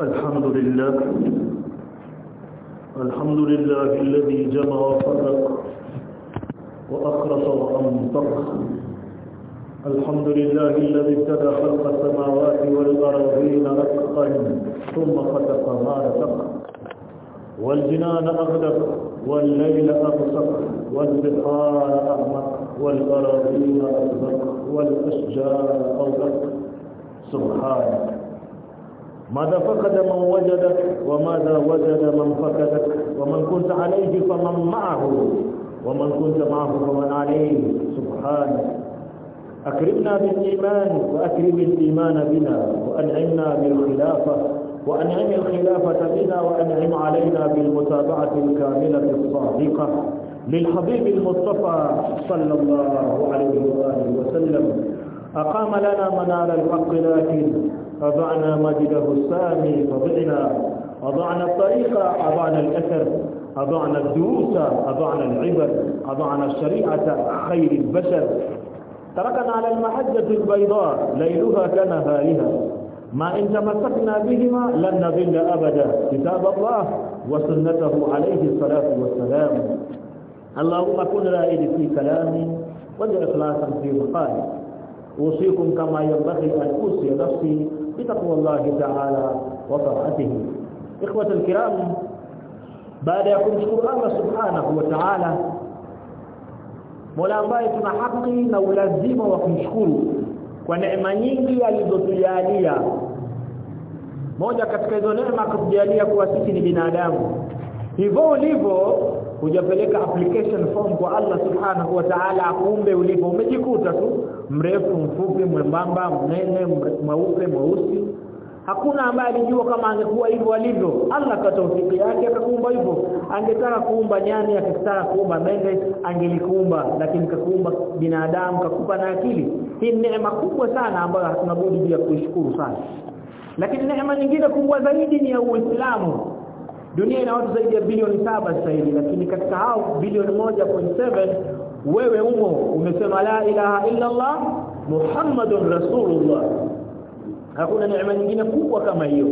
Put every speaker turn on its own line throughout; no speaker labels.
الحمد لله. الحمد لله الذي جمع وفرق وأخرص وأنطق الحمد لله الذي ابتدى خلق السماوات والأراضين رقا ثم خلق ما رزق. والجنان أغدق والليل أبصق والبحار أعمق والأراضين أطبق والأشجار أوبق سبحانك ماذا فقد من وجدك وماذا وجد من فقدك ومن كنت عليه فمن معه ومن كنت معه فمن عليه. سبحانك أكرمنا بالإيمان وأكرم الإيمان بنا وأنعمنا بالخلافة وأنعم الخلافة بنا وأنعم علينا بالمتابعة الكاملة الصادقة للحبيب المصطفى صلى الله عليه وآله وسلم. أقام لنا منار الحق لكن أضعنا مجده السامي فضعنا. أضعنا الطريق أضعنا الأثر أضعنا الدروس أضعنا العبر أضعنا الشريعة خير البشر. تركنا على المحجة البيضاء ليلها كنهارها. ما إن تمسكنا بهما لن نضل أبدا. كتاب الله وسنته عليه الصلاة والسلام. اللهم كن رائد في كلامي واجعل إخلاصا في مقالي أوصيكم كما ينبغي أن أوصي نفسي بتقوى الله تعالى وطاعته إخوة الكرام بعد يكون شكر الله سبحانه وتعالى Mola ambaye tuna haki na ulazima wa kumshukuru kwa neema nyingi alizotujalia. Moja katika hizo neema kutujalia kuwa sisi ni binadamu. Hivyo ulivyo hujapeleka application form kwa Allah Subhanahu wa Ta'ala akuumbe ulipo. Umejikuta tu mrefu mfupi mwembamba mnene mweupe mweusi. Hakuna ambaye alijua kama angekuwa hivyo alivyo. Allah katawfiki yake akakuumba hivyo. Angetaka kuumba nyani akitaka kuumba mende angelikuumba lakini kakuumba binadamu kakupa na akili. Hii neema kubwa sana ambayo hatuna budi ya kuishukuru sana. Lakini neema nyingine kubwa zaidi ni ya Uislamu dunia ina watu zaidi ya bilioni saba sasa hivi lakini katika hao bilioni moja point seven wewe umo umesema la ilaha illa Allah Muhammadun Rasulullah. Hakuna neema nyingine kubwa kama hiyo.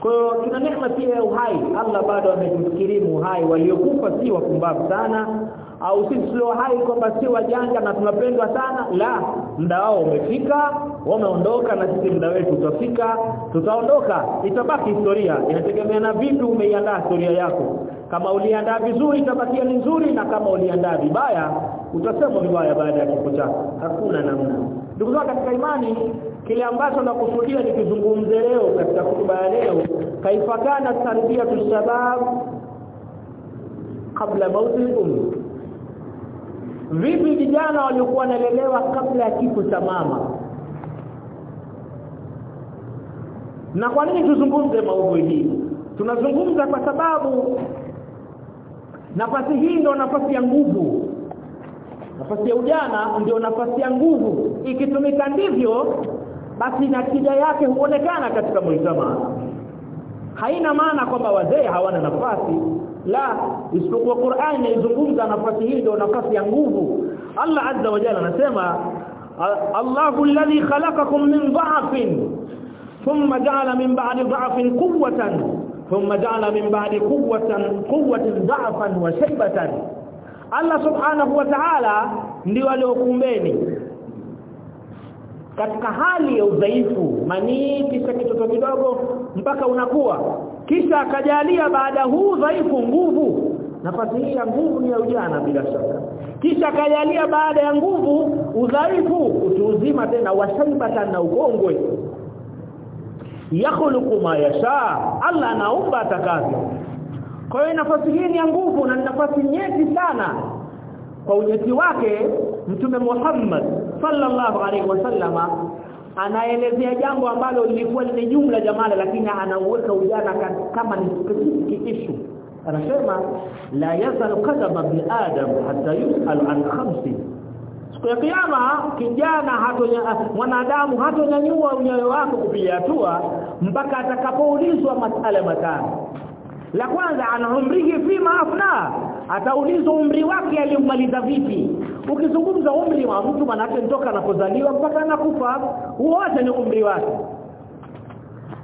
Kwa hiyo tuna neema pia ya uhai. Allah bado ametukirimu uhai. Waliokufa si wapumbavu sana au sisi tulio hai kwamba si wajanja na tunapendwa sana? La muda wao umefika wameondoka na sisi muda wetu utafika tutaondoka. Itabaki historia inategemea na vipi umeiandaa historia yako. Kama uliandaa vizuri itabakia ni nzuri na kama uliandaa vibaya utasema vibaya baada ya kifo chako. Hakuna namna. Ndugu zangu katika imani kile ambacho nakusudia nikizungumze leo katika kutuba ya leo kaifakana tarbia tushabab kabla mauti umri vipi vijana waliokuwa wanalelewa kabla ya kifo cha mama? Na kwa nini tuzungumze maudhui hii? Tunazungumza kwa sababu nafasi hii ndio nafasi ya nguvu. Nafasi ya ujana ndio nafasi ya nguvu. Ikitumika ndivyo basi natija yake huonekana katika mujtamaa haina maana kwamba wazee hawana nafasi la isipokuwa Qur'an inaizungumza nafasi hii ndio nafasi ya nguvu. Allah azza wa jalla anasema Allahu alladhi khalaqakum min dha'fin thumma ja'ala min ba'di dha'fin quwwatan thumma ja'ala min ba'di quwwatan quwwatan dha'fan wa shaybatan. Allah subhanahu wa ta'ala ndio aliokumbeni katika hali ya udhaifu manii kisha kitoto kidogo mpaka unakuwa kisha akajalia baada huu dhaifu nguvu. Nafasi hii ya nguvu ni ya ujana bila shaka. Kisha akajalia baada ya nguvu udhaifu utuuzima tena washaibata na ukongwe. Yakhluqu ma yasha Allah anaumba atakavyo. Kwa hiyo nafasi hii ni ya nguvu na nafasi nyeti sana. Kwa unyeti wake mtume Muhammad sallallahu alaihi wasallama anaelezea jambo ambalo lilikuwa ni jumla jamala lakini anauweka ujana kama ni specific issue anasema la yazal qadama bi adam hatta yusal an khamsi siku ya kiyama kijana hatonya mwanadamu hatonyanyua unyayo wako kupiga hatua mpaka atakapoulizwa masala matano. La kwanza anahumrihi fima afna ataulizwa umri wake aliomaliza vipi? Ukizungumza umri wa mtu manake mtoka anapozaliwa mpaka anakufa wote ni umri wake.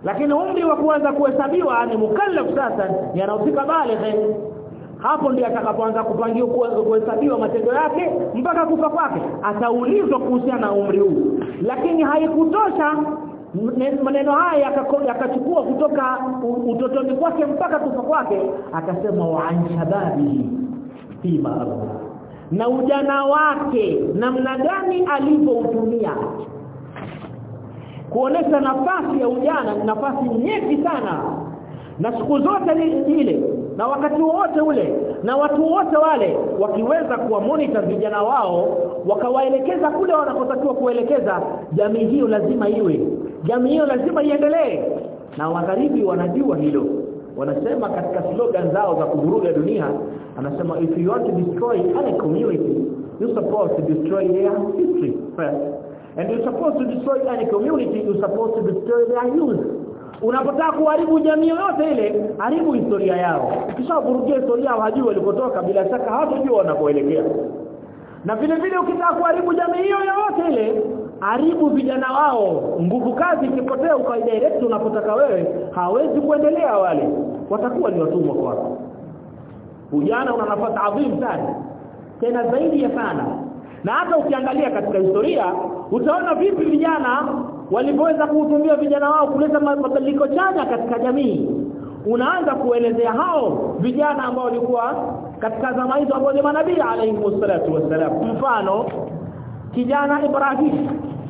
Lakini umri wa kuanza kuhesabiwa ni mukallaf sasa yanafika balighe hapo ndiye atakapoanza kupangiwa kuhesabiwa matendo yake mpaka kufa kwake. Ataulizwa kuhusiana na umri huu. Lakini haikutosha maneno haya yakachukua kutoka utotoni kwake mpaka kufa kwake akasema wa anshababi fima na ujana wake namna gani alivyoutumia. Kuonesha nafasi ya ujana ni nafasi nyeti sana. Na siku zote ile na wakati wote ule na watu wote wale wakiweza kuwa monitor vijana wao wakawaelekeza kule wanapotakiwa kuelekeza jamii hiyo lazima iwe jamii hiyo lazima iendelee. Na magharibi wanajua hilo. Wanasema katika slogan zao za kuvuruga dunia anasema if you want to destroy any community you supposed to destroy their history first. And you supposed to destroy any community you supposed to destroy their youth. Unapotaka kuharibu jamii yoyote ile haribu historia yao. Ukishavurugia historia yao hajui walikotoka. Bila shaka hawatojua wanakoelekea. Na vile vile ukitaka kuharibu jamii hiyo yoyote ile haribu vijana wao. Nguvu kazi ikipotea ukaidirect unapotaka wewe hawezi kuendelea wale. Watakuwa ni watumwa kwako. Ujana una nafasi adhimu sana. Tena zaidi ya sana. Na hata ukiangalia katika historia utaona vipi vijana walipoweza kuutumia vijana wao kuleta mabadiliko chanya katika jamii. Unaanza kuelezea hao vijana ambao walikuwa katika zama hizo ambao ni manabii alayhi wassalatu wassalam. Mfano kijana Ibrahim.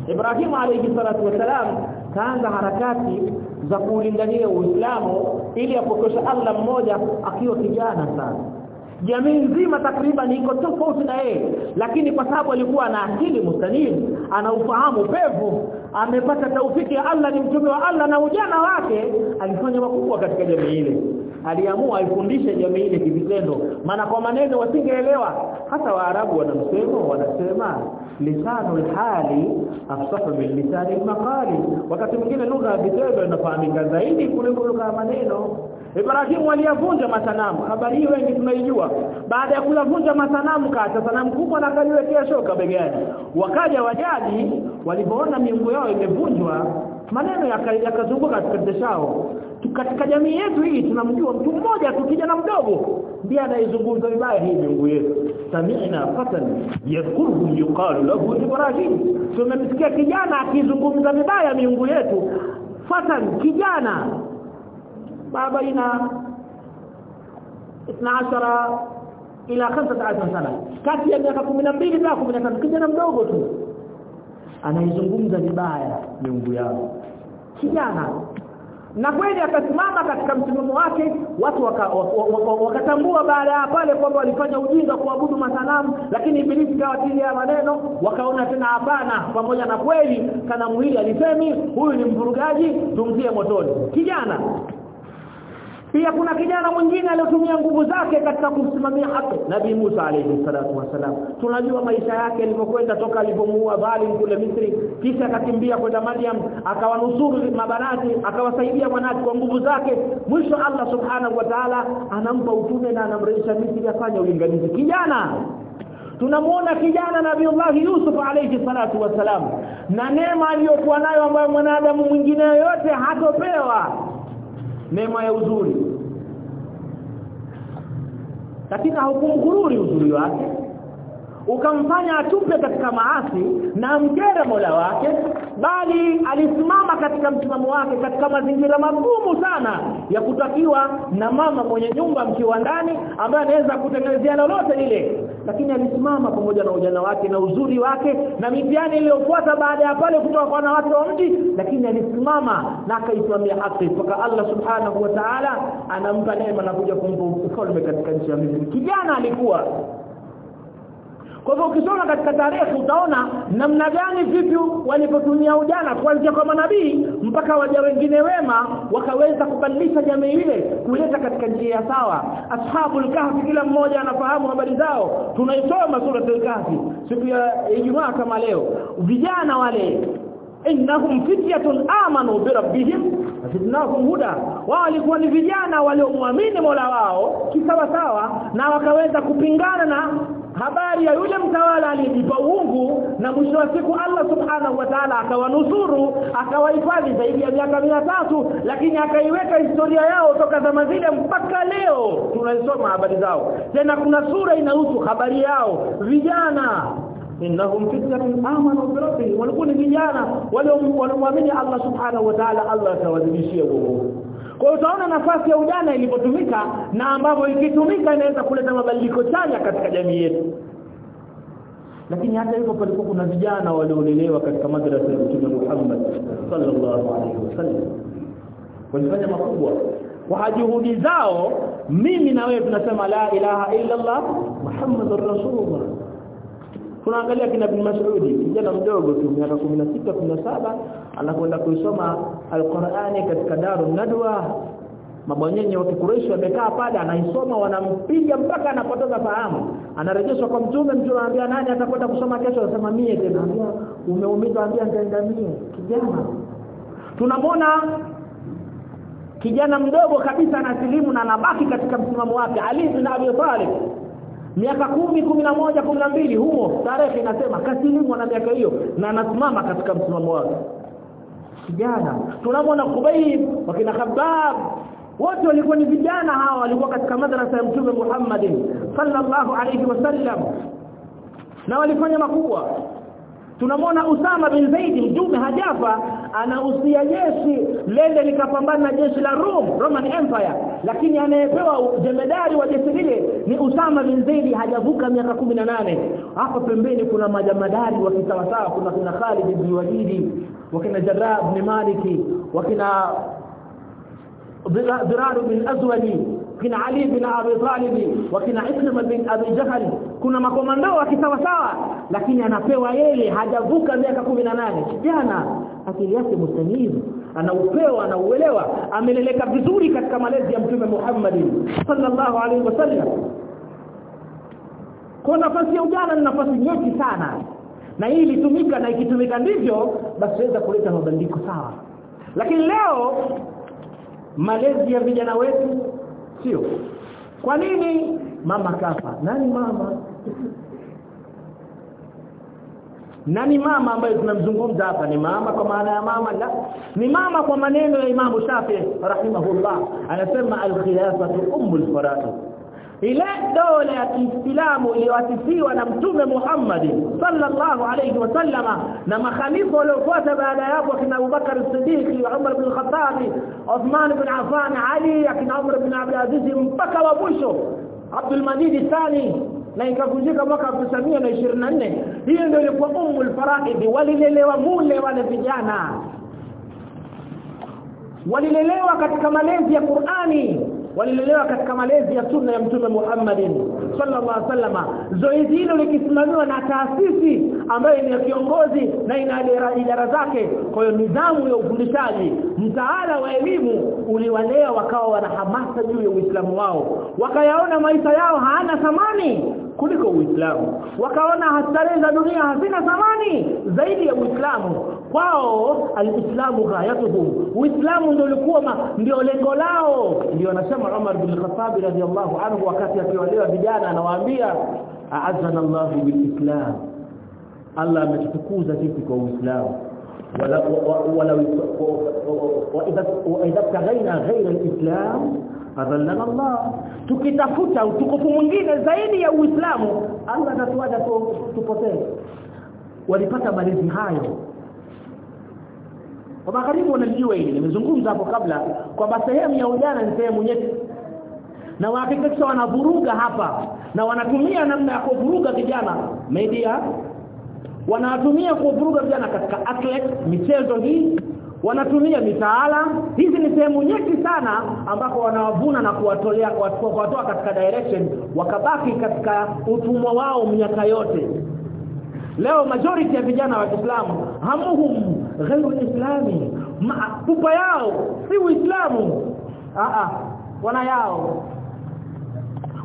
Ibrahim alayhi salatu wasalam kaanza harakati za kuulingania Uislamu ili apokosha Allah mmoja akiwa kijana sana. Jamii nzima takriban iko tofauti na yeye lakini kwa sababu alikuwa na akili mustanim ana ufahamu pevu amepata taufiki ya Allah ni mtume wa Allah na ujana wake alifanya makubwa katika jamii ile. Aliamua aifundishe jamii ile kivitendo. Maana kwa maneno wasingeelewa hata waarabu wana msemo wanasema lisanu hali afsahu min lisani maqali wakati mwingine lugha ya vitendo inafahamika zaidi kuliko lugha ya maneno. Ibrahimu aliyavunja masanamu. Habari hii wengi tunaijua. Baada ya kuyavunja masanamu kaacha sanamu kubwa na kaliwekea shoka begani. Wakaja wajadi walipoona miungu yao imevunjwa maneno yakazunguka yaka katika deshao katika jamii yetu hii tunamjua mtu mmoja tukija na mdogo. Ndiye anayezungumza vibaya hii miungu yetu sami'na fatan yadhkuruhum yuqalu lahu ibrahim. Tumemsikia kijana akizungumza vibaya miungu yetu. Fatan kijana. Baba ina 12 ila 15 sana. Kati ya miaka 12 na 15 kijana mdogo tu. Anaizungumza vibaya miungu yao. Kijana na kweli akasimama katika msimamo wake watu wakatambua waka, waka baada ya pale kwamba walifanya ujinga kuabudu masanamu lakini ibilisi kawa tili ya maneno wakaona tena hapana pamoja na kweli kana hili alisemi huyu ni mvurugaji tumtie motoni. Kijana pia kuna kijana mwingine aliyotumia nguvu zake katika kumsimamia haki. Nabii Musa alayhi salatu wasalam tunajua maisha yake yalivyokwenda toka alipomuua Dhalim kule Misri kisha akakimbia kwenda maryam akawanusuru mabanati akawasaidia wanati kwa nguvu zake. Mwisho Allah subhanahu wa ta'ala anampa utume na anamrejesha Misri afanye ulinganizi. Kijana! Tunamuona kijana Nabiiullah Yusuf alayhi salatu wasalam na neema aliyokuwa nayo ambayo mwanadamu mwingine yoyote hatopewa. Neema ya uzuri lakini haukumghururi uzuri wake ukamfanya atupe katika maasi na mkere Mola wake bali alisimama katika msimamo wake katika mazingira magumu sana ya kutakiwa na mama mwenye nyumba mkiwa ndani ambaye anaweza kutengenezea lolote lile. Lakini alisimama pamoja na ujana wake na uzuri wake na mitihani iliyofuata baada ya pale kutoka kwa wanawake wa mji. Lakini alisimama na akaisimamia haki mpaka Allah subhanahu wa ta'ala anampa neema na kuja kumpa ufalme katika nchi ya Misri. Kijana alikuwa kwa hivyo ukisoma katika tarehe utaona namna gani vipi walipotumia ujana kuanzia kwa manabii mpaka waja wengine wema wakaweza kubadilisha jamii ile kuleta katika njia sawa. Ashabul kahfi kila mmoja anafahamu habari zao. Tunaisoma sura al-kahfi siku ya Ijumaa kama leo. Vijana wale innahum fityatun amanu bi rabbihim zidnahum huda. Wao walikuwa ni vijana waliomwamini Mola wao kisawa sawa na wakaweza kupingana na habari ya yule mtawala aliyejipa uungu na mwisho wa siku Allah subhanahu wa ta'ala akawanusuru akawahifadhi zaidi ya miaka tatu lakini akaiweka historia yao toka zama zile mpaka leo. Tunasoma habari zao. Tena kuna sura inahusu habari yao. Vijana innahum fitnatun amanu bi rabbihim. Walikuwa ni vijana waliomwamini Allah subhanahu wa ta'ala Allah atawadhibishia huo kwa utaona nafasi ya ujana ilipotumika na ambapo ikitumika inaweza kuleta mabadiliko chanya katika jamii yetu. Lakini hata hivyo palikuwa kuna vijana waliolelewa katika madrasa ya Mtume Muhammad sallallahu alaihi wasallam. Walifanya makubwa. Kwa juhudi zao mimi na wewe tunasema la ilaha illa Allah Muhammadur Rasulullah tunaangalia kina bin Mas'udi kijana mdogo tu miaka 16 17 anakwenda kuisoma Al-Qur'ani katika Darun Nadwa. Mabwanyenye wa Quraysh wamekaa pale anaisoma wanampiga mpaka anapoteza fahamu. Anarejeshwa kwa mtume mtume anambia nani atakwenda kusoma kesho? Anasema mie tena. Anambia umeumizwa anambia nitaenda mie. Kijana. Tunamwona kijana mdogo kabisa anasilimu na anabaki katika msimamo wake. Ali bin Abi Talib miaka kumi kumi na moja kumi na mbili humo tarehe inasema kasilimu na miaka hiyo na anasimama katika msimamo wake. Kijana tunamwona Kubayb wakina Khabbab wote walikuwa ni vijana hawa walikuwa katika madrasa ya mtume Muhammad sallallahu alayhi wasallam na walifanya makubwa tunamwona Usama bin zaidi mjume hajafa anahusia jeshi lende likapambana na jeshi la Rome Roman Empire. Lakini anayepewa jemedari wa jeshi lile ni Usama bin Zaidi hajavuka miaka 18 hapa pembeni kuna majamadari wa kisawasawa kuna kuna Khalid bin Walid wakina Jarrah bin Maliki wakina Dirar bin Azwadi kina Ali bin Abi Talib wakina Ikrima bin Abi Jahl kuna makomando wa kisawasawa lakini anapewa yeye hajavuka miaka 18 kijana akili yake mustanimu anaupewa anauelewa. Ameleleka vizuri katika malezi ya mtume Muhammad sallallahu alaihi wasallam. Kwa nafasi ya ujana ni nafasi nyeti sana. Na hii ilitumika na ikitumika ndivyo basi weza kuleta mabadiliko sawa. Lakini leo malezi ya vijana wetu sio. Kwa nini? Mama kafa. Nani mama? Nani mama ambaye tunamzungumza hapa? Ni mama kwa maana ya mama? La. Ni mama kwa maneno ya Imam Shafi rahimahullah. Anasema al-khilafatu ummul faraid ile dola ya Kiislamu iliyoasisiwa na Mtume Muhammad sallallahu alayhi wasallama na makhalifa waliofuata baada ya akina kina Abubakar Siddiq, Umar bin Khattab, Uthman bin Affan, Ali, akina Umar bin Abdul Aziz mpaka wa mwisho Abdul Majid Thani na ikavunjika mwaka 1924 hiyo ndio ilikuwa ummul faraid walilelewa mule wale vijana. Walilelewa katika malezi ya Qur'ani walilelewa katika malezi ya sunna ya mtume Muhammad sallallahu alaihi wasallama zoezi hilo likisimamiwa na taasisi ambayo ni kiongozi na ina idara zake. Kwa hiyo nidhamu ya ufundishaji mtaala wa elimu uliwalea wakawa wana hamasa juu ya Uislamu wao. Wakayaona maisha yao hayana thamani kuliko Uislamu. Wakaona starehe za dunia hazina thamani zaidi ya Uislamu. Kwao alislamu ghayatuhum Uislamu ndio ulikuwa ndio lengo lao. Ndio anasema Umar bin Khattab radhiallahu anhu wakati akiwalewa vijana anawaambia a'azzana Allahu bil-islam. Allah ametukuza sisi kwa Uislamu wala wala wa idha tagaina ghaira al-islam adhallana Allah tukitafuta utukufu mwingine zaidi ya Uislamu Allah atatuacha tupotee walipata malezi hayo kwa magharibi wanalijua hili nimezungumza hapo kabla kwamba sehemu ya ujana ni sehemu nyeti na wahakikisha wanavuruga hapa. Na wanatumia namna ya kuvuruga vijana. Media wanatumia kuvuruga vijana katika athletic michezo hii. Wanatumia mitaala. Hizi ni sehemu nyeti sana ambapo wanawavuna na kuwatolea kuwatoa katika direction wakabaki katika utumwa wao miaka yote. Leo majority ya vijana wa Kiislamu hamuhum ghairu islami. Pupa yao si uislamu. A a wana yao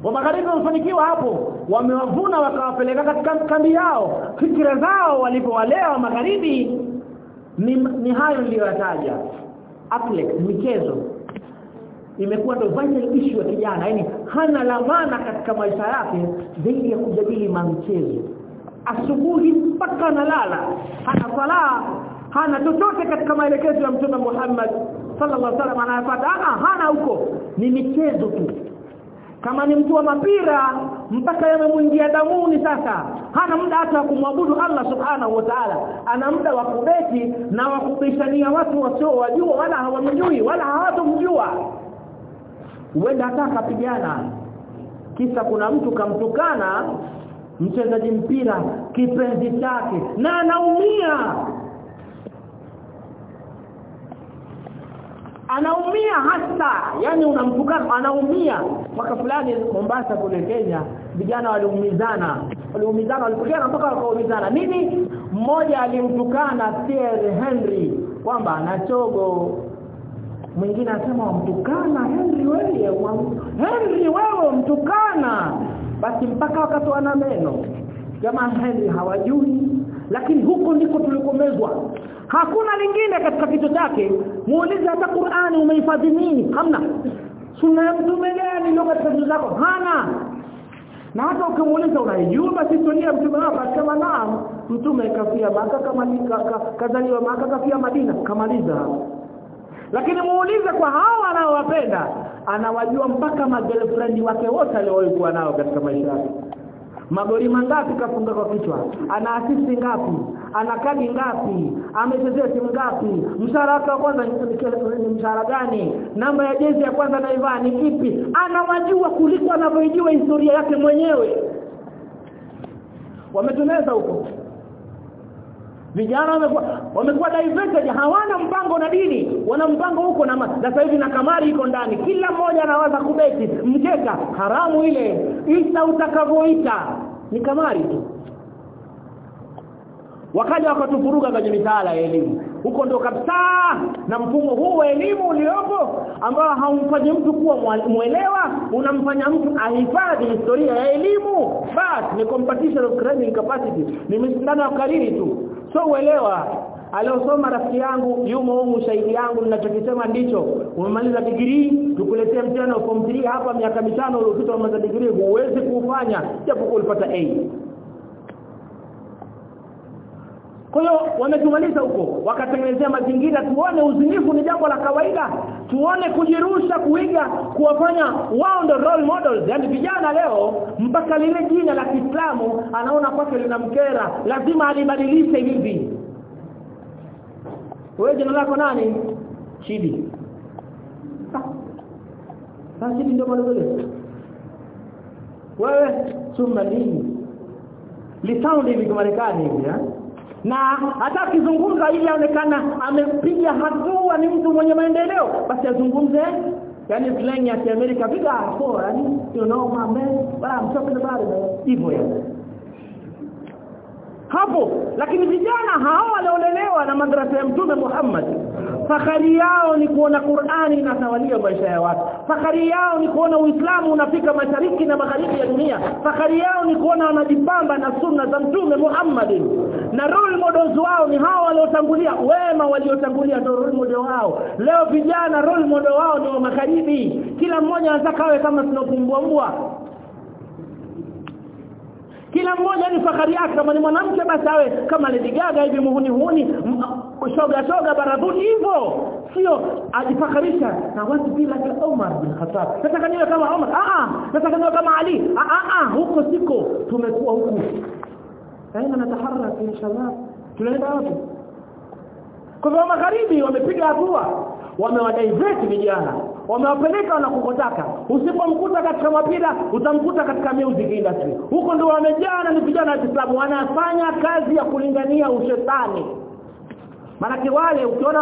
wa magharibi wamefanikiwa hapo. Wamewavuna wakawapeleka katika kambi yao. Fikira zao walipowalea wa magharibi ni, ni hayo niliyoyataja. Athletics michezo. Imekuwa ndio vital issue ya kijana. Yani hana lamana katika maisha yake zaidi ya kujadili mamchezo asubuhi mpaka analala. Hana sala hana chochote katika maelekezo ya mtume Muhammad sallallahu alaihi wasallam. Anayapata hana huko. Ni michezo tu kama ni mtu wa mapira mpaka yamemwingia damuni sasa. Hana muda hata wa kumwabudu Allah subhanahu wa ta'ala. Ana muda wa kubeti na wa kubishania watu wasio wajua wala hawamjui wala hawatomjua. Huenda hata kapigana kisa kuna mtu kamtukana mchezaji mpira kipenzi chake na anaumia anaumia hasa yani unamtukana anaumia. Mwaka fulani Mombasa kule Kenya vijana waliumizana. Waliumizana walipigana mpaka wakaumizana. Nini? Mmoja alimtukana Pierre Henry kwamba anachogo mwingine anasema wamtukana Henry wewe Henry wewe mtukana basi mpaka wakatoana meno. Jamaa Henry hawajui lakini huko ndiko tulikomezwa hakuna lingine katika kichwa chake. Muulize hata Qur'ani umehifadhi nini? Hamna. Sunna ya mtume gani ndio katika kitu zako hana. Na hata ukimuuliza unaijua basi historia mtume wako akasema naam. Mtume kafia maka kama kazaliwa maka kafia Madina kamaliza. Lakini muulize kwa hawa anaowapenda anawajua mpaka magirlfriend wake wote aliyokuwa nao katika maisha yake magoli mangapi kafunga kwa kichwa? Ana asisi ngapi? Ana kadi ngapi? Amechezea timu ngapi? Mshahara wake wa kwanza ni mshahara gani? Namba ya jezi ya kwanza naivaa ni kipi? Anawajua kuliko anavyojua historia yake mwenyewe. Wametumeza huko vijana wamekuwa wamekuwa diverted hawana mpango na dini wana mpango huko na sasa hivi na kamari iko ndani. Kila mmoja anawaza kubeti mkeka haramu ile isa utakavoita ni kamari tu. Wakaja wakatufuruga kwenye mitaala ya elimu. Huko ndo kabisa na mfumo huu wa elimu uliopo ambao haumfanyi mtu kuwa mwelewa unamfanya mtu ahifadhi historia ya elimu. Basi ni competition of learning capacity. Ni mshindano wa kariri tu so uelewa aliosoma rafiki yangu yumo humu shahidi yangu ninachokisema ndicho. Umemaliza degree tukuletea mtihani wa form 3 hapa miaka mitano uliopita umemaliza degree huwezi kufanya japo ulipata A kwa hiyo wametumaliza huko wakatengenezea mazingira. Tuone uzinifu ni jambo la kawaida. Tuone kujirusha kuiga kuwafanya wao ndio role models. Yani vijana leo mpaka lile jina la Kiislamu anaona kwake linamkera lazima alibadilishe hivi. Wewe jina lako nani? Chidi sasa Chidi ndio mwanzo wewe summa nini lisaundi hivi Marekani hivi eh na hata akizungumza ili aonekana amepiga hatua ni mtu mwenye maendeleo basi azungumze. Yani slang ya Amerika piga hapo yani you know my man but na about hivyo yani hapo. Lakini vijana hao waliolelewa na madrasa ya mtume Muhammad fakhari yao ni kuona Qur'ani inatawalia maisha ya watu. Fakhari yao ni kuona Uislamu unafika mashariki na magharibi ya dunia. Fakhari yao ni kuona wanajipamba na sunna za mtume Muhammad. Na role models wao ni hao waliotangulia wema waliotangulia ndio role model wao. Leo vijana role model wao ni wa magharibi. Kila mmoja anataka awe kama tunapumbua kila mmoja ni fahari yake. Kama ni mwanamke basi awe kama Lady Gaga hivi muhuni huni shoga shoga baradhuni hivyo. Sio ajifakarisha na watu bila ka Umar bin Khattab. Nataka niwe kama Umar a a nataka niwe kama Ali? A a a huko siko. Tumekuwa huku. Aina nataharaka inshallah. Tunaenda wapi? Kwa magharibi wamepiga hatua. Wamewadivert vijana wamewapeleka na kukotaka. Usipomkuta katika mapira utamkuta katika music industry. Huko ndio wamejana na ni vijana wa Kiislamu wanafanya kazi ya kulingania ushetani Manake wale ukiona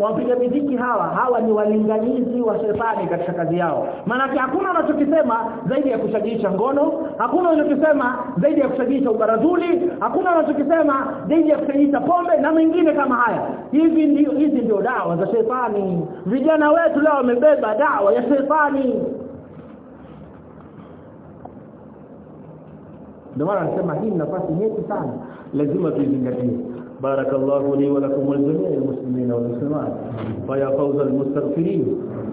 wanapiga miziki hawa hawa ni walinganizi wa shetani katika kazi yao. Maanake hakuna wanachokisema zaidi ya kushajiisha ngono, hakuna wanachokisema zaidi ya kushajiisha ubarazuli, hakuna wanachokisema zaidi ya kushajiisha pombe na mengine kama haya. Hivi ndio hizi ndio dawa za shetani. Vijana wetu leo wamebeba dawa ya shetani. Ndio maana nasema hii nafasi nyeti sana lazima tuizingatie بارك الله لي ولكم ولجميع المسلمين والمسلمات. ويا فوز المستغفرين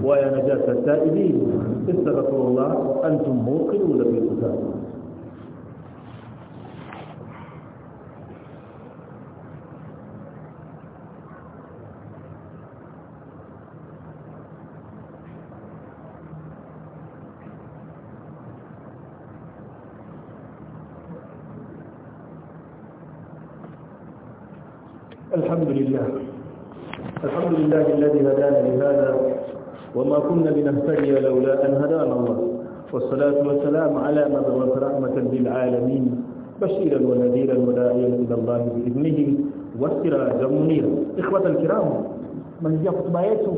ويا نجاة التائبين. استغفروا الله وأنتم موقنون بالكتاب الحمد لله. الحمد لله الذي هدانا لهذا وما كنا لنهتدي لولا أن هدانا الله. والصلاة والسلام على مبعوث رحمة للعالمين بشيرا ونذيرا وداعيا إلى الله بإذنه وسراجا منيرا. إخوة الكرام malizia hotuba yetu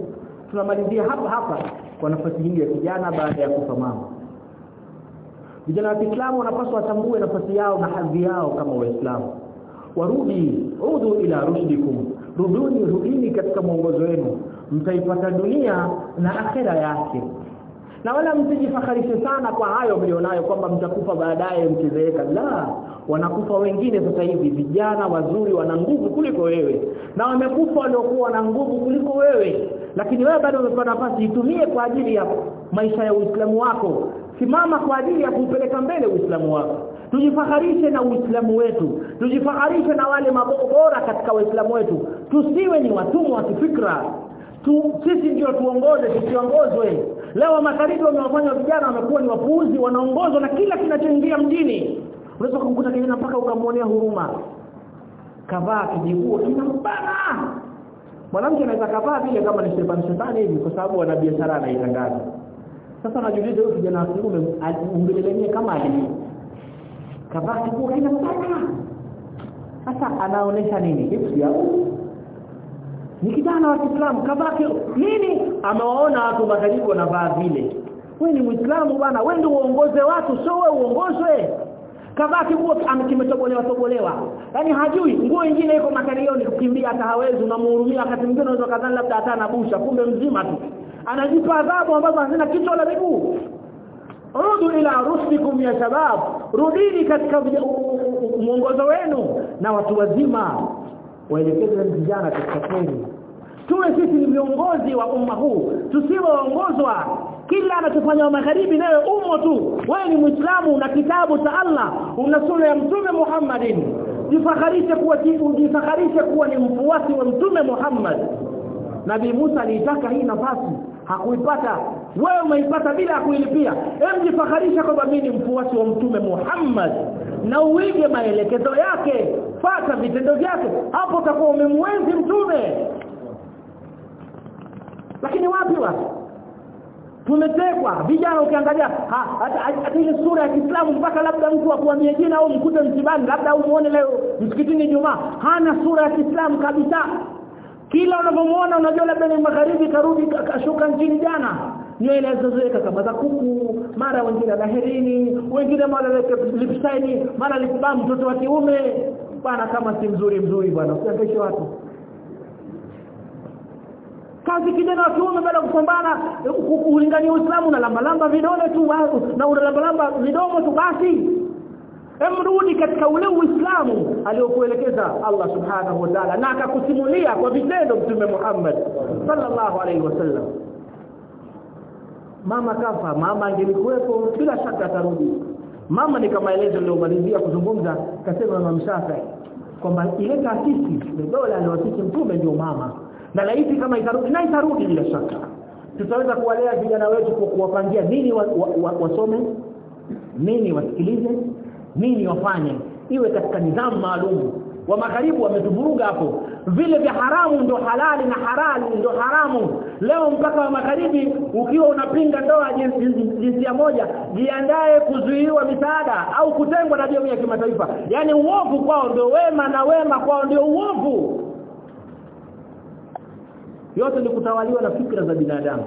tunamalizia hapa hapa kwa nafasi hii ya kijana baada ya kufa mama vijana wa Kiislamu wanapaswa watambue nafasi yao na hadhi yao kama waislamu warudi udhu ila rushdikum. Ruduni rudini katika mwongozo wenu. Mtaipata dunia na akhera yake. Na wala msijifakharishe sana kwa hayo mlionayo kwamba mtakufa baadaye mkizeeka. La wanakufa wengine sasa hivi vijana wazuri wana nguvu kuliko wewe. Na wamekufa waliokuwa wana nguvu kuliko wewe. Lakini wewe bado umepata nafasi itumie kwa ajili ya maisha ya Uislamu wako. Simama kwa ajili ya kuupeleka mbele Uislamu wako tujifaharishe na Uislamu wetu. Tujifaharishe na wale mabora katika Uislamu wetu. Tusiwe ni watumwa wa kifikra. Tu sisi ndio tuongoze tusiongozwe. Leo magharibi wamewafanya vijana wamekuwa ni wapuuzi wanaongozwa na kila kinachoingia mjini. Unaweza kumkuta kijana mpaka ukamwonea huruma. Kavaa kijiguo kinambana mwanamke anaweza kavaa vile kama ni shetani shetani hivi kwa sababu ana biashara anaitangaza. Sasa najiuliza huyu kijana wa kiume umbelelenie kama alivyo kavaa kila kinambana sasa anaonesha nini? Hivi ni kijana wa Kiislamu kabaki nini? Amewaona watu magharibi wanavaa vile. Wewe ni Muislamu bwana wewe ndio uongoze watu sio wewe uongozwe. Kabaki kiguo kimetobolewa tobolewa. Yani hajui nguo nyingine iko makalioni kukimbia hata hawezi unamhurumia wakati mwingine unaweza kadhani labda hata anabusha kumbe mzima tu. Anajipa adhabu ambazo hazina kichwa la miguu rudu ila rusdikum ya shabab. Rudini katika mwongozo wenu. Na watu wazima waelekeze vijana katika kweli tuwe sisi ni viongozi wa umma huu. Tusiwe waongozwa kila anachofanya wa magharibi nayo umo tu. Wewe ni muislamu na kitabu cha Allah una sura ya mtume Muhammadin. Jifakharishe kuwa jifakharishe kuwa ni mfuasi wa mtume Muhammad. Nabii Musa aliitaka hii nafasi hakuipata. Wewe umeipata bila kuilipia. Hem jifakharisha kwamba mimi ni mfuasi wa mtume Muhammad. Na uige maelekezo yake. Fata vitendo vyake. Hapo utakuwa umemwenzi mtume. Lakini wapi wapi tumetekwa. Vijana ukiangalia hata ile sura ya Kiislamu mpaka labda mtu akuambie jina au mkute msibani labda au muone leo msikitini Ijumaa. Hana sura ya Kiislamu kabisa kila unapomuona unajua labda ni magharibi karudi kashuka nchini jana. Nywele zozoweka kama za kuku mara wengine laherini wengine mara lipsaini mara lipbamu mtoto wa kiume. Bwana kama si mzuri mzuri bwana usiangaishe watu. Kazi kijana wa kiume baada kupambana kulingania Uislamu na lamba lamba vidole tu na unalambalamba vidomo tu basi emrudi katika ule Uislamu aliokuelekeza Allah Subhanahu wa Ta'ala na akakusimulia kwa vitendo Mtume Muhammad sallallahu alaihi wasallam mama kafa mama angelikuwepo bila shaka atarudi. Mama ni kama elezo niliyomalizia kuzungumza kasema mama Shafi'i kwamba ile taasisi dola aliyoasisi mtume ndio mama na laiti kama itarudi na itarudi bila shaka. Tutaweza kuwalea vijana wetu kwa kuwapangia nini wasome wa, wa, wa, nini wasikilize nini wafanye. Iwe katika nidhamu maalum. Wa magharibi wametuvuruga hapo. Vile vya haramu ndo halali na halali ndo haramu. Leo mpaka wa magharibi ukiwa unapinga ndoa jinsia moja jiandae kuzuiwa misaada au kutengwa na jamii ya kimataifa. Yani uovu kwao ndio wema na wema kwao ndio uovu. Yote ni kutawaliwa na fikra za binadamu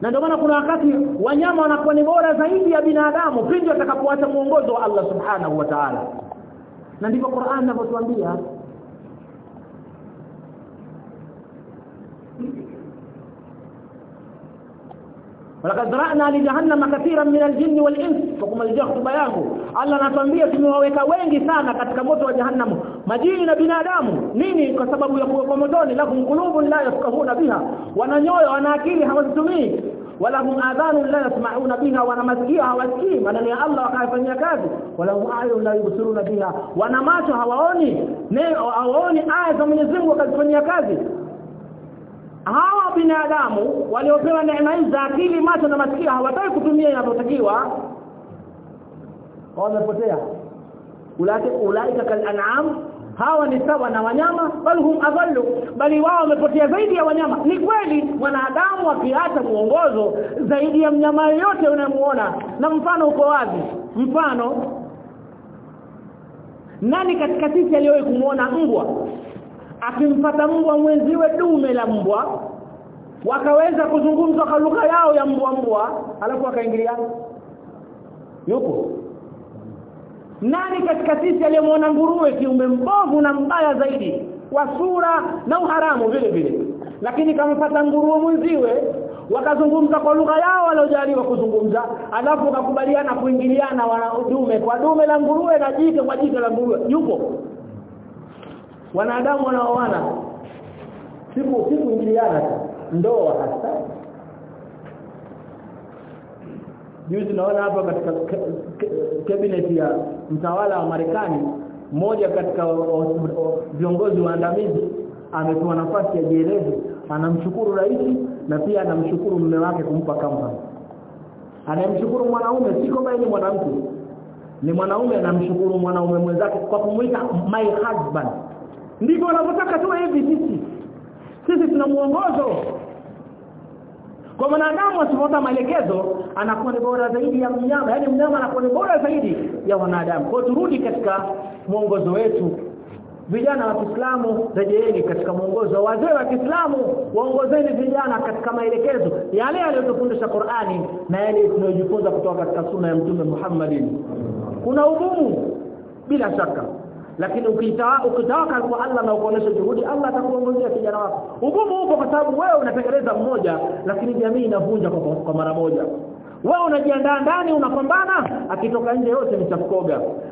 na ndio maana kuna wakati wanyama wanakuwa ni bora zaidi ya binadamu pindi watakapoacha muongozo wa Allah subhanahu wa ta'ala. Na ndivyo Qur'an inavyotuambia walaqad ra'na li jahannama kathiran min al-jinn wal-ins. Kwa kumalizia yangu Allah anatuambia tumewaweka wengi sana katika moto wa jahannam, majini na binadamu. Nini? Kwa sababu ya kuwa motoni. Lahum qulubun la yafqahuna biha. Wana nyoyo wana akili hawazitumii. Wala hum adhanun la yasma'una biha. Wana masikio hawasikii. Maneno ya Allah wakayafanyia kazi. Wala hum ayun la yubsiruna biha. Wana macho hawaoni. Hawaoni aya za Mwenyezi Mungu wakazifanyia kazi hawa binadamu waliopewa neema hizi za akili macho na masikio hawataki kutumia inavyotakiwa. Wamepotea. Ulaika ulaika kal an'am hawa ni sawa na wanyama bal hum adallu bali wao wamepotea zaidi ya wanyama. Ni kweli wanadamu akiacha muongozo zaidi ya mnyama yote unayemuona. Na mfano uko wazi. Mfano nani katika sisi aliyewahi kumuona mbwa akimpata mbwa mwenziwe dume la mbwa wakaweza kuzungumza kwa lugha yao ya mbwa mbwa alafu akaingilia yupo. Nani katika sisi aliyemwona nguruwe kiumbe mbovu na mbaya zaidi? Kwa sura na uharamu vile vile. Lakini kampata nguruwe mwenziwe wakazungumza kwa lugha yao waliojaliwa kuzungumza alafu wakakubaliana kuingiliana wanaudume kwa dume la nguruwe na jike kwa jike la nguruwe. Yupo wanadamu wanaoana. Siku siku ingiliana ndoa hasa. Juzi naona hapa katika cabinet ya mtawala wa Marekani mmoja katika viongozi waandamizi amepewa nafasi ya jielezi anamshukuru rais na pia anamshukuru mume wake kumpa kampani anamshukuru mwanaume si kama ni mwanamke. Ni mwanaume anamshukuru mwanaume mwenzake kwa kumuita my husband ndivyo wanavyotaka tuwe hivi sisi. Sisi tuna muongozo kwa mwanadamu asipofuata maelekezo anakuwa ni bora zaidi ya mnyama. Yani mnyama anakuwa ni bora zaidi ya wanadamu. Kwa turudi katika muongozo wetu. Vijana wa Kiislamu rejeeni katika mwongozo. Wazee wa Kiislamu waongozeni vijana katika maelekezo. Yale yaliyotufundisha Qur'ani na yale tunayojifunza kutoka katika sunna ya Mtume Muhammadin. Kuna ugumu bila shaka lakini ukitawaka kwa Allah na ukaonesha juhudi Allah atakuongozea kijana wako ugumu uko kwa sababu wewe unatekeleza mmoja lakini jamii inavunja kwa, kwa mara moja. Wewe unajiandaa ndani unapambana akitoka nje yote ni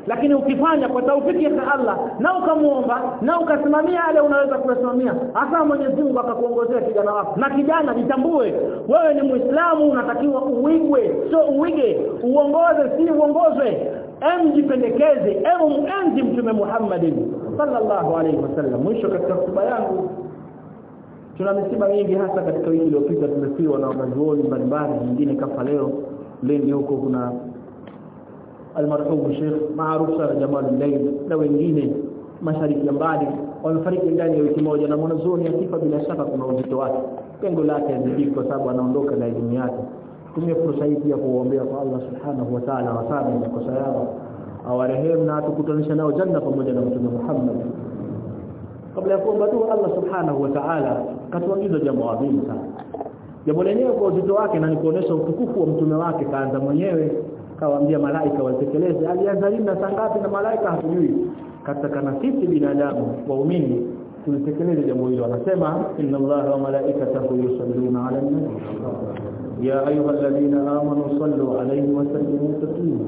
lakini ukifanya kwa taufiki ya Allah na ukamuomba na ukasimamia yale unaweza kusimamia hasa Mwenyezi Mungu akakuongozea kijana wako. Na kijana jitambue wewe ni Muislamu unatakiwa uwigwe sio uwige uongoze si uongozwe emjipendekeze emu muenzi mtume Muhammadin sallallahu alaihi wasallam. Mwisho katika hotuba yangu tuna misiba mingi hasa katika wiki iliyopita tumefiwa na wanazuoni mbalimbali nyingine kafa leo leo huko kuna almarhum Sheikh maarufu sana Jamal al-Layl na wengine mashariki ya mbali wamefariki ndani ya wiki moja na mwanazuoni akifa bila shaka kuna uzito wake. Pengo lake zidi kwa sababu anaondoka na elimu yake tumie fursa hii pia kuombea kwa Allah subhanahu wa ta'ala wasamehe makosa yao awarehemu na atukutanisha nao janna pamoja na mtume Muhammad. Kabla ya kuomba dua Allah subhanahu wa ta'ala katuagiza jambo adhimu sana. Jambo lenyewe kwa uzito wake na nikuonesha utukufu wa mtume wake kaanza mwenyewe kawaambia malaika watekeleze. Alianza lini na sangapi na malaika hatujui. Katika na sisi binadamu waumini tulitekeleze jambo hilo anasema inna allaha wa malaikatahu yusalluna ala nabi ya ayuha alladhina amanu sallu alayhi wa sallimu taslima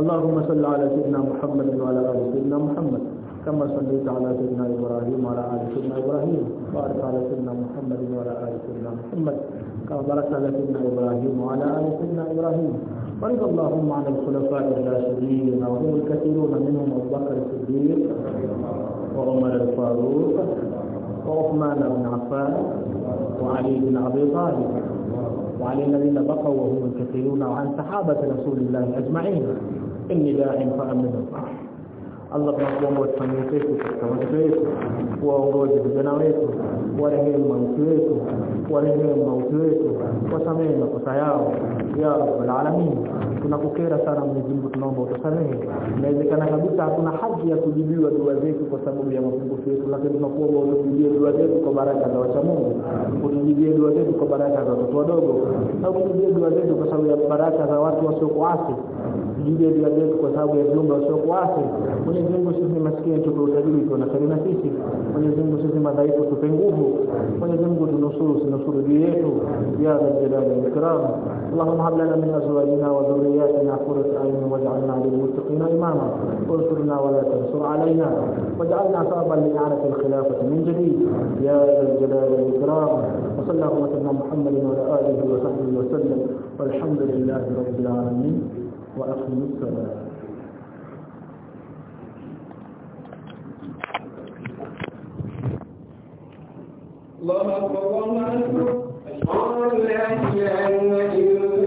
اللهم صل على سيدنا محمد وعلى ال سيدنا محمد كما صليت على سيدنا إبراهيم وعلى ال سيدنا إبراهيم وبارك على سيدنا محمد وعلى ال سيدنا محمد كما باركت على سيدنا إبراهيم وعلى آل سيدنا إبراهيم. وارض اللهم عن الخلفاء الراشدين وهم الكثيرون منهم أبو بكر الصديق وعمر الفاروق وعثمان بن عفان وعلي بن أبي طالب. وعلى الذين بقوا وهم الكثيرون وعن صحابة رسول الله أجمعين. إني داع فامنوا Allah tunakuomba tufanyie pepo katika watoto wetu waongoze vijana wetu warehemu mauti wetu warehemu mauti wetu wasamehe makosa yao. Ya rabbal alamin tunakukera sana Mwenyezi Mungu tunaomba utusamehe. Inawezekana kabisa hatuna haji ya kujibiwa dua zetu kwa sababu ya mapungufu yetu lakini tunakuomba utujibie dua zetu kwa baraka za wacha Mungu. Utujibie dua zetu kwa baraka za watoto wadogo na utujibie dua zetu kwa sababu ya baraka za watu wasiokuasi tujibie dua zetu kwa sababu ya viumbe wasiokuasi Mwenyezi Mungu sisi maskini tupe utajiri tuwe na kheri na sisi Mwenyezi Mungu sisi madhaifu tupe nguvu Mwenyezi Mungu tunusuru sinusuru juu yetu ya dhal jalali wal ikram اللهم هب لنا من ازواجنا وذرياتنا قرة اعين واجعلنا للمتقين اماما وانصرنا ولا تنصر علينا واجعلنا سببا لاعانة الخلافة من جديد يا ذا الجلال والاكرام وصلى الله وسلم محمد وعلى اله وصحبه وسلم والحمد لله رب العالمين واقم السلام
الله أكبر الله أكبر أشهد أن لا إله إلا الله